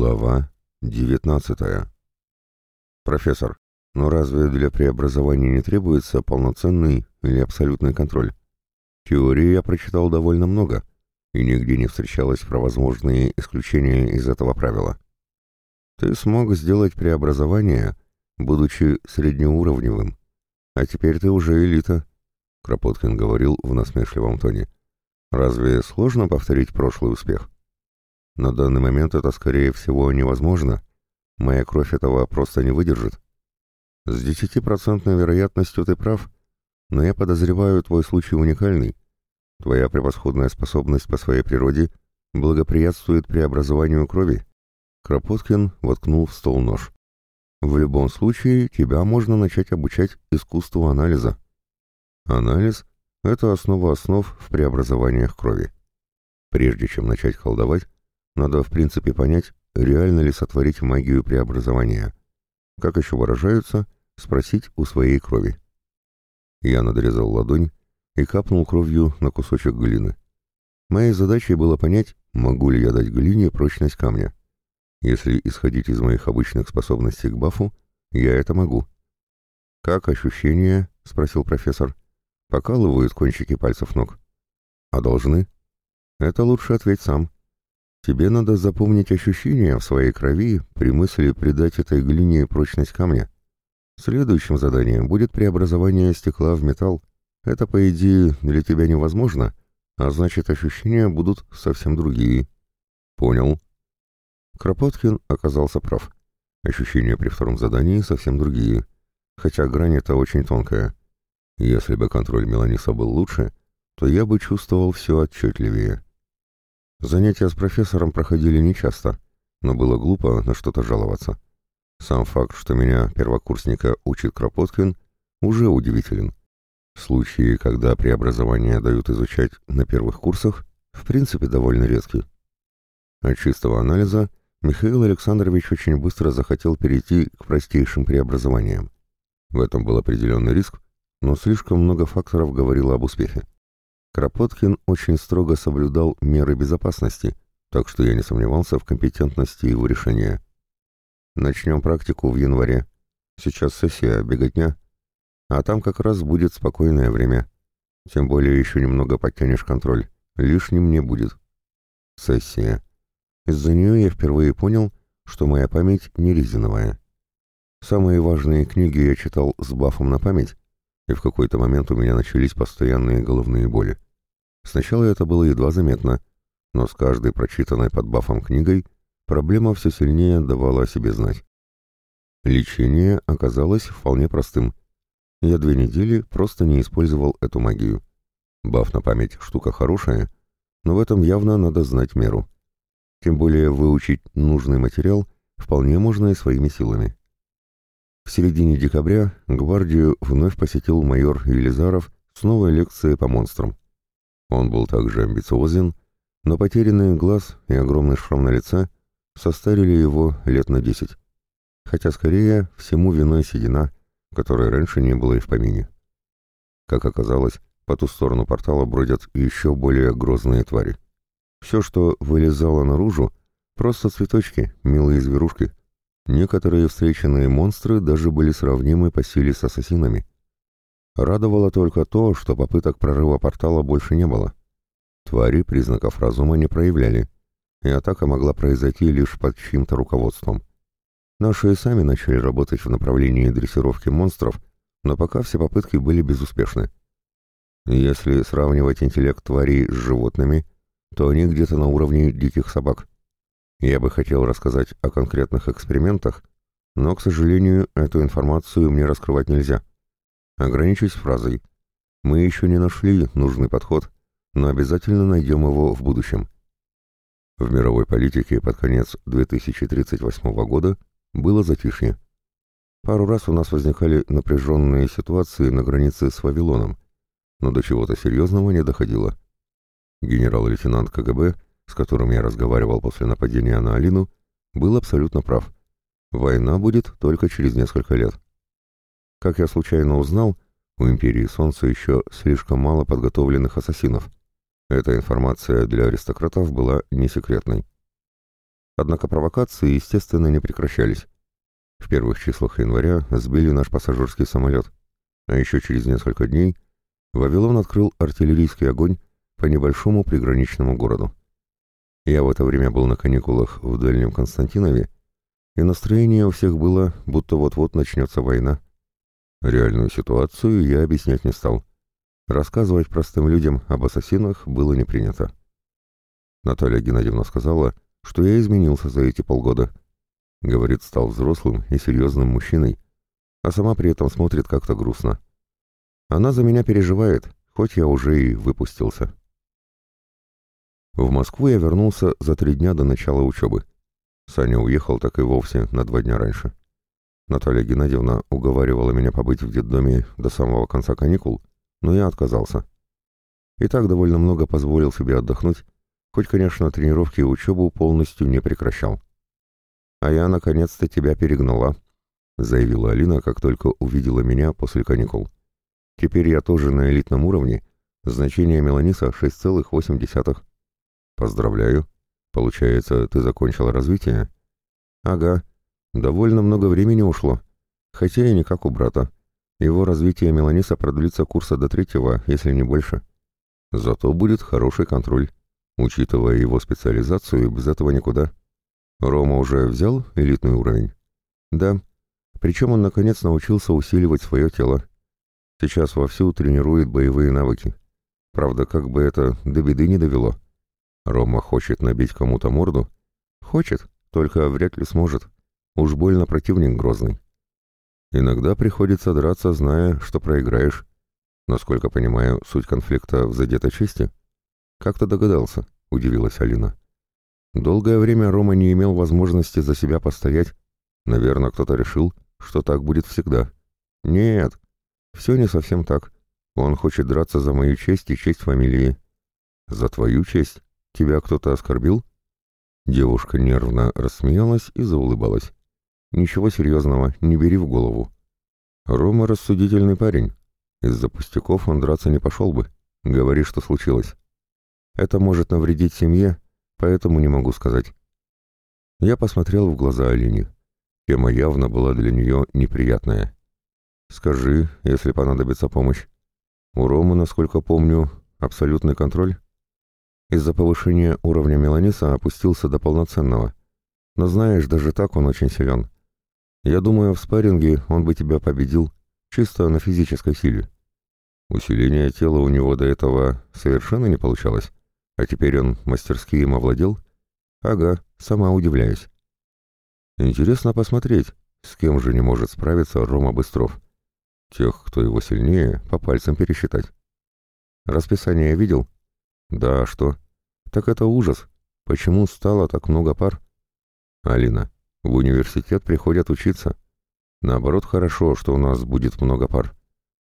Глава 19 Профессор, но разве для преобразования не требуется полноценный или абсолютный контроль? Теории я прочитал довольно много, и нигде не встречалось про возможные исключения из этого правила. Ты смог сделать преобразование, будучи среднеуровневым, а теперь ты уже элита, Кропоткин говорил в насмешливом тоне. Разве сложно повторить прошлый успех? На данный момент это, скорее всего, невозможно. Моя кровь этого просто не выдержит. С десятипроцентной вероятностью ты прав, но я подозреваю, твой случай уникальный. Твоя превосходная способность по своей природе благоприятствует преобразованию крови. Кропоткин воткнул в стол нож. В любом случае, тебя можно начать обучать искусству анализа. Анализ — это основа основ в преобразованиях крови. Прежде чем начать колдовать, надо в принципе понять, реально ли сотворить магию преобразования. Как еще выражаются, спросить у своей крови. Я надрезал ладонь и капнул кровью на кусочек глины. Моей задачей было понять, могу ли я дать глине прочность камня. Если исходить из моих обычных способностей к бафу, я это могу. «Как ощущения?» — спросил профессор. «Покалывают кончики пальцев ног». «А должны?» «Это лучше ответь сам. Тебе надо запомнить ощущения в своей крови при мысли придать этой глине прочность камня. Следующим заданием будет преобразование стекла в металл. Это, по идее, для тебя невозможно, а значит, ощущения будут совсем другие. Понял. Кропоткин оказался прав. Ощущения при втором задании совсем другие, хотя грань эта очень тонкая. Если бы контроль Меланиса был лучше, то я бы чувствовал все отчетливее. Занятия с профессором проходили нечасто, но было глупо на что-то жаловаться. Сам факт, что меня, первокурсника, учит Кропоткин, уже удивителен. Случаи, когда преобразования дают изучать на первых курсах, в принципе довольно редки. От чистого анализа Михаил Александрович очень быстро захотел перейти к простейшим преобразованиям. В этом был определенный риск, но слишком много факторов говорило об успехе. Кропоткин очень строго соблюдал меры безопасности, так что я не сомневался в компетентности его решения. Начнем практику в январе. Сейчас сессия, беготня. А там как раз будет спокойное время. Тем более еще немного подтянешь контроль. Лишним не будет. Сессия. Из-за нее я впервые понял, что моя память не резиновая. Самые важные книги я читал с бафом на память, и в какой-то момент у меня начались постоянные головные боли. Сначала это было едва заметно, но с каждой прочитанной под бафом книгой проблема все сильнее давала о себе знать. Лечение оказалось вполне простым. Я две недели просто не использовал эту магию. Баф на память штука хорошая, но в этом явно надо знать меру. Тем более выучить нужный материал вполне можно и своими силами. В середине декабря гвардию вновь посетил майор Елизаров с новой лекцией по монстрам. Он был также амбициозен, но потерянный глаз и огромный шрам на лице состарили его лет на десять. Хотя скорее всему виной седина, которой раньше не было и в помине. Как оказалось, по ту сторону портала бродят еще более грозные твари. Все, что вылезало наружу, просто цветочки, милые зверушки, Некоторые встреченные монстры даже были сравнимы по силе с ассасинами. Радовало только то, что попыток прорыва портала больше не было. Твари признаков разума не проявляли, и атака могла произойти лишь под чьим-то руководством. Наши сами начали работать в направлении дрессировки монстров, но пока все попытки были безуспешны. Если сравнивать интеллект тварей с животными, то они где-то на уровне диких собак. Я бы хотел рассказать о конкретных экспериментах, но, к сожалению, эту информацию мне раскрывать нельзя. Ограничусь фразой. Мы еще не нашли нужный подход, но обязательно найдем его в будущем. В мировой политике под конец 2038 года было затишье. Пару раз у нас возникали напряженные ситуации на границе с Вавилоном, но до чего-то серьезного не доходило. Генерал-лейтенант КГБ с которым я разговаривал после нападения на Алину, был абсолютно прав. Война будет только через несколько лет. Как я случайно узнал, у Империи Солнца еще слишком мало подготовленных ассасинов. Эта информация для аристократов была не секретной. Однако провокации, естественно, не прекращались. В первых числах января сбили наш пассажирский самолет, а еще через несколько дней Вавилон открыл артиллерийский огонь по небольшому приграничному городу. Я в это время был на каникулах в Дальнем Константинове, и настроение у всех было, будто вот-вот начнется война. Реальную ситуацию я объяснять не стал. Рассказывать простым людям об ассасинах было не принято. Наталья Геннадьевна сказала, что я изменился за эти полгода. Говорит, стал взрослым и серьезным мужчиной, а сама при этом смотрит как-то грустно. Она за меня переживает, хоть я уже и выпустился. В Москву я вернулся за три дня до начала учебы. Саня уехал так и вовсе на два дня раньше. Наталья Геннадьевна уговаривала меня побыть в детдоме до самого конца каникул, но я отказался. И так довольно много позволил себе отдохнуть, хоть, конечно, тренировки и учебу полностью не прекращал. «А я, наконец-то, тебя перегнала», — заявила Алина, как только увидела меня после каникул. «Теперь я тоже на элитном уровне, значение меланиса 6,8. Поздравляю. Получается, ты закончила развитие? Ага. Довольно много времени ушло. Хотя и не как у брата. Его развитие меланиса продлится курса до третьего, если не больше. Зато будет хороший контроль. Учитывая его специализацию, без этого никуда. Рома уже взял элитный уровень? Да. Причем он наконец научился усиливать свое тело. Сейчас вовсю тренирует боевые навыки. Правда, как бы это до беды не довело. Рома хочет набить кому-то морду? Хочет, только вряд ли сможет. Уж больно противник грозный. Иногда приходится драться, зная, что проиграешь. Насколько понимаю, суть конфликта в задетой чести? Как то догадался, удивилась Алина. Долгое время Рома не имел возможности за себя постоять. Наверное, кто-то решил, что так будет всегда. Нет, все не совсем так. Он хочет драться за мою честь и честь фамилии. За твою честь? Тебя кто-то оскорбил?» Девушка нервно рассмеялась и заулыбалась. «Ничего серьезного, не бери в голову. Рома рассудительный парень. Из-за пустяков он драться не пошел бы. Говори, что случилось. Это может навредить семье, поэтому не могу сказать». Я посмотрел в глаза Алине. Тема явно была для нее неприятная. «Скажи, если понадобится помощь. У Ромы, насколько помню, абсолютный контроль?» Из-за повышения уровня меланиса опустился до полноценного. Но знаешь, даже так он очень силен. Я думаю, в спарринге он бы тебя победил, чисто на физической силе. Усиление тела у него до этого совершенно не получалось, а теперь он мастерски им овладел? Ага, сама удивляюсь. Интересно посмотреть, с кем же не может справиться Рома Быстров. Тех, кто его сильнее, по пальцам пересчитать. Расписание видел? Да, что? Так это ужас. Почему стало так много пар? Алина, в университет приходят учиться. Наоборот, хорошо, что у нас будет много пар.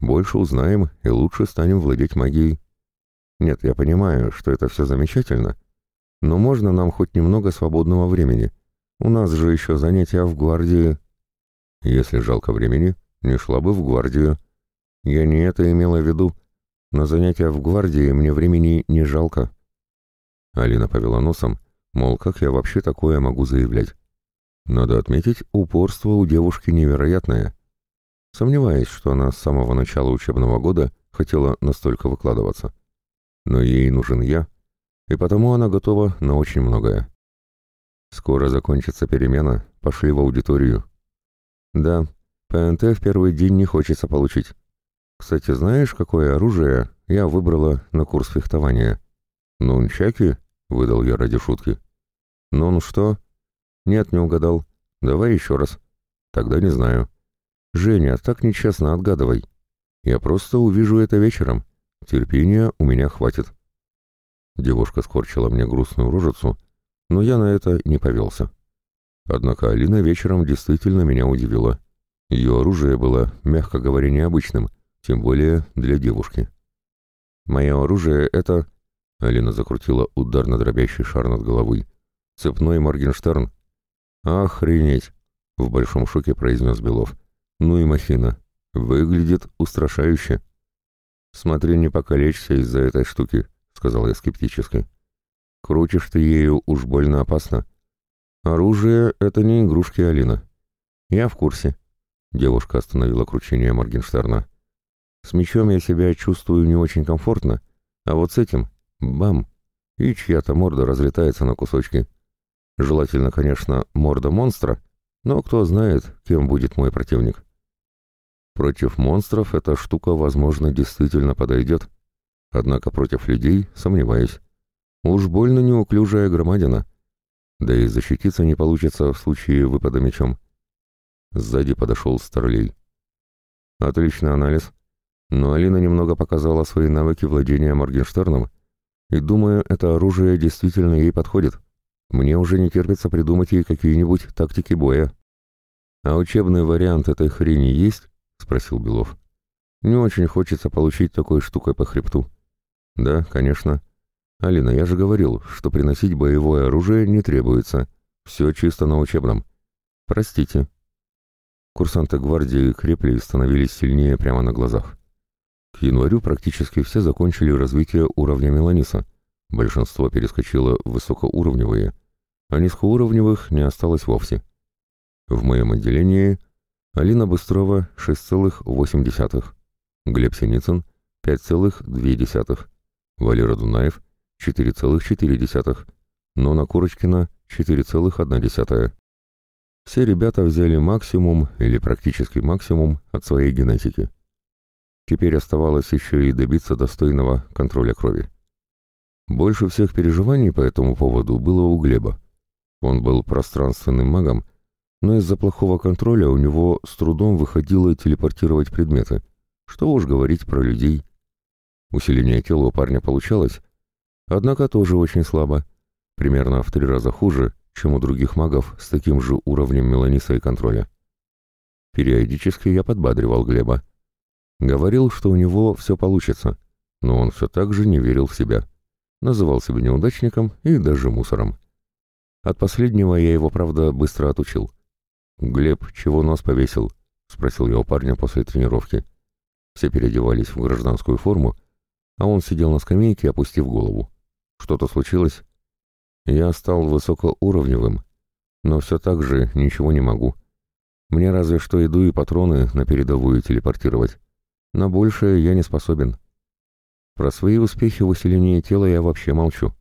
Больше узнаем и лучше станем владеть магией. Нет, я понимаю, что это все замечательно, но можно нам хоть немного свободного времени. У нас же еще занятия в гвардии. Если жалко времени, не шла бы в гвардию. Я не это имела в виду. На занятия в гвардии мне времени не жалко. Алина повела носом, мол, как я вообще такое могу заявлять? Надо отметить, упорство у девушки невероятное. Сомневаюсь, что она с самого начала учебного года хотела настолько выкладываться. Но ей нужен я, и потому она готова на очень многое. Скоро закончится перемена, пошли в аудиторию. Да, ПНТ в первый день не хочется получить. Кстати, знаешь, какое оружие я выбрала на курс фехтования? Нунчаки? Выдал я ради шутки. Ну что? Нет, не угадал. Давай еще раз. Тогда не знаю. Женя, так нечестно отгадывай. Я просто увижу это вечером. Терпения у меня хватит. Девушка скорчила мне грустную рожицу, но я на это не повелся. Однако Алина вечером действительно меня удивила. Ее оружие было, мягко говоря, необычным — тем более для девушки. «Мое оружие — это...» Алина закрутила ударно дробящий шар над головой. «Цепной Моргенштерн». «Охренеть!» — в большом шоке произнес Белов. «Ну и махина. Выглядит устрашающе». «Смотри, не покалечься из-за этой штуки», — сказал я скептически. «Крутишь ты ею уж больно опасно. «Оружие — это не игрушки, Алина». «Я в курсе», — девушка остановила кручение Моргенштерна. «С мечом я себя чувствую не очень комфортно, а вот с этим — бам!» И чья-то морда разлетается на кусочки. Желательно, конечно, морда монстра, но кто знает, кем будет мой противник. Против монстров эта штука, возможно, действительно подойдет. Однако против людей сомневаюсь. Уж больно неуклюжая громадина. Да и защититься не получится в случае выпада мечом. Сзади подошел Старлей. Отличный анализ. Но Алина немного показала свои навыки владения Моргенштерном, и думаю, это оружие действительно ей подходит. Мне уже не терпится придумать ей какие-нибудь тактики боя. А учебный вариант этой хрени есть? — спросил Белов. «Не очень хочется получить такой штукой по хребту». «Да, конечно. Алина, я же говорил, что приносить боевое оружие не требуется. Все чисто на учебном. Простите». Курсанты гвардии крепли и становились сильнее прямо на глазах. К январю практически все закончили развитие уровня Меланиса. Большинство перескочило в высокоуровневые, а низкоуровневых не осталось вовсе. В моем отделении Алина Быстрова — 6,8, Глеб Синицын — 5,2, Валера Дунаев — 4,4, Нона Курочкина — 4,1. Все ребята взяли максимум или практически максимум от своей генетики. Теперь оставалось еще и добиться достойного контроля крови. Больше всех переживаний по этому поводу было у Глеба. Он был пространственным магом, но из-за плохого контроля у него с трудом выходило телепортировать предметы. Что уж говорить про людей. Усиление тела у парня получалось, однако тоже очень слабо, примерно в три раза хуже, чем у других магов с таким же уровнем меланиса и контроля. Периодически я подбадривал Глеба. Говорил, что у него все получится, но он все так же не верил в себя. Называл себя неудачником и даже мусором. От последнего я его, правда, быстро отучил. «Глеб, чего нос повесил?» — спросил я у парня после тренировки. Все переодевались в гражданскую форму, а он сидел на скамейке, опустив голову. «Что-то случилось?» «Я стал высокоуровневым, но все так же ничего не могу. Мне разве что еду и патроны на передовую телепортировать. На большее я не способен. Про свои успехи в усилении тела я вообще молчу.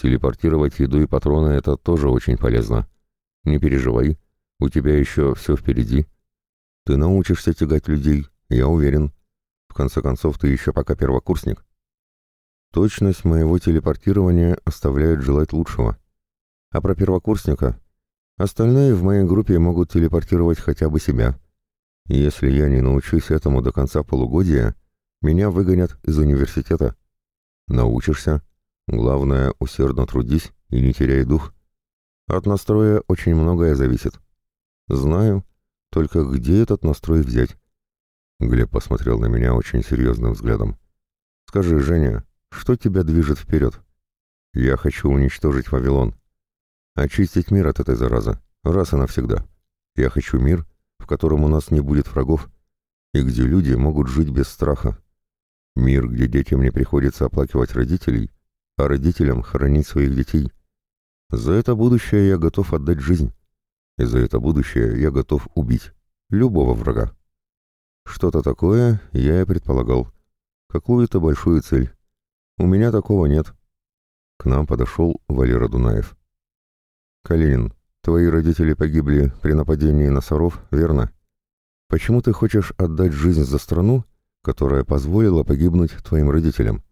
Телепортировать еду и патроны — это тоже очень полезно. Не переживай, у тебя еще все впереди. Ты научишься тягать людей, я уверен. В конце концов, ты еще пока первокурсник. Точность моего телепортирования оставляет желать лучшего. А про первокурсника? Остальные в моей группе могут телепортировать хотя бы себя. Если я не научусь этому до конца полугодия, меня выгонят из университета. Научишься. Главное, усердно трудись и не теряй дух. От настроя очень многое зависит. «Знаю. Только где этот настрой взять?» Глеб посмотрел на меня очень серьезным взглядом. «Скажи, Женя, что тебя движет вперед?» «Я хочу уничтожить Вавилон. Очистить мир от этой заразы, раз и навсегда. Я хочу мир, в котором у нас не будет врагов, и где люди могут жить без страха. Мир, где детям не приходится оплакивать родителей, а родителям хоронить своих детей. За это будущее я готов отдать жизнь и за это будущее я готов убить любого врага. Что-то такое я и предполагал. Какую-то большую цель. У меня такого нет. К нам подошел Валера Дунаев. «Калинин, твои родители погибли при нападении на Саров, верно? Почему ты хочешь отдать жизнь за страну, которая позволила погибнуть твоим родителям?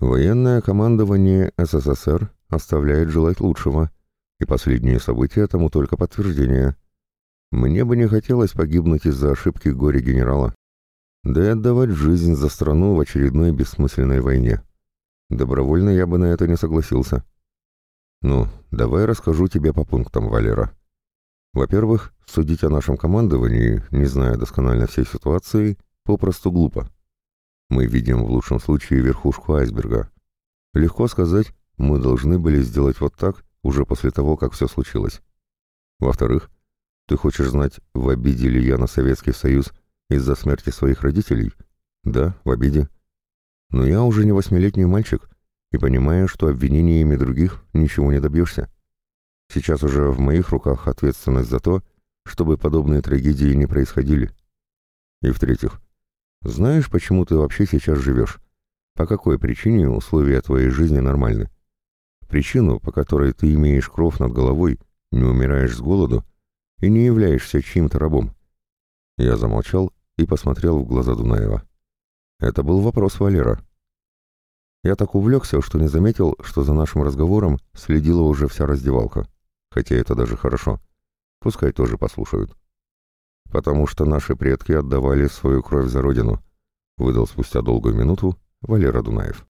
Военное командование СССР оставляет желать лучшего» и последние события тому только подтверждение. Мне бы не хотелось погибнуть из-за ошибки горе-генерала, да и отдавать жизнь за страну в очередной бессмысленной войне. Добровольно я бы на это не согласился. Ну, давай расскажу тебе по пунктам, Валера. Во-первых, судить о нашем командовании, не зная досконально всей ситуации, попросту глупо. Мы видим в лучшем случае верхушку айсберга. Легко сказать, мы должны были сделать вот так, уже после того, как все случилось. Во-вторых, ты хочешь знать, в обиде ли я на Советский Союз из-за смерти своих родителей? Да, в обиде. Но я уже не восьмилетний мальчик и понимаю, что обвинениями других ничего не добьешься. Сейчас уже в моих руках ответственность за то, чтобы подобные трагедии не происходили. И в-третьих, знаешь, почему ты вообще сейчас живешь? По какой причине условия твоей жизни нормальны? Причину, по которой ты имеешь кров над головой, не умираешь с голоду и не являешься чьим-то рабом. Я замолчал и посмотрел в глаза Дунаева. Это был вопрос Валера. Я так увлекся, что не заметил, что за нашим разговором следила уже вся раздевалка. Хотя это даже хорошо. Пускай тоже послушают. Потому что наши предки отдавали свою кровь за родину, выдал спустя долгую минуту Валера Дунаев.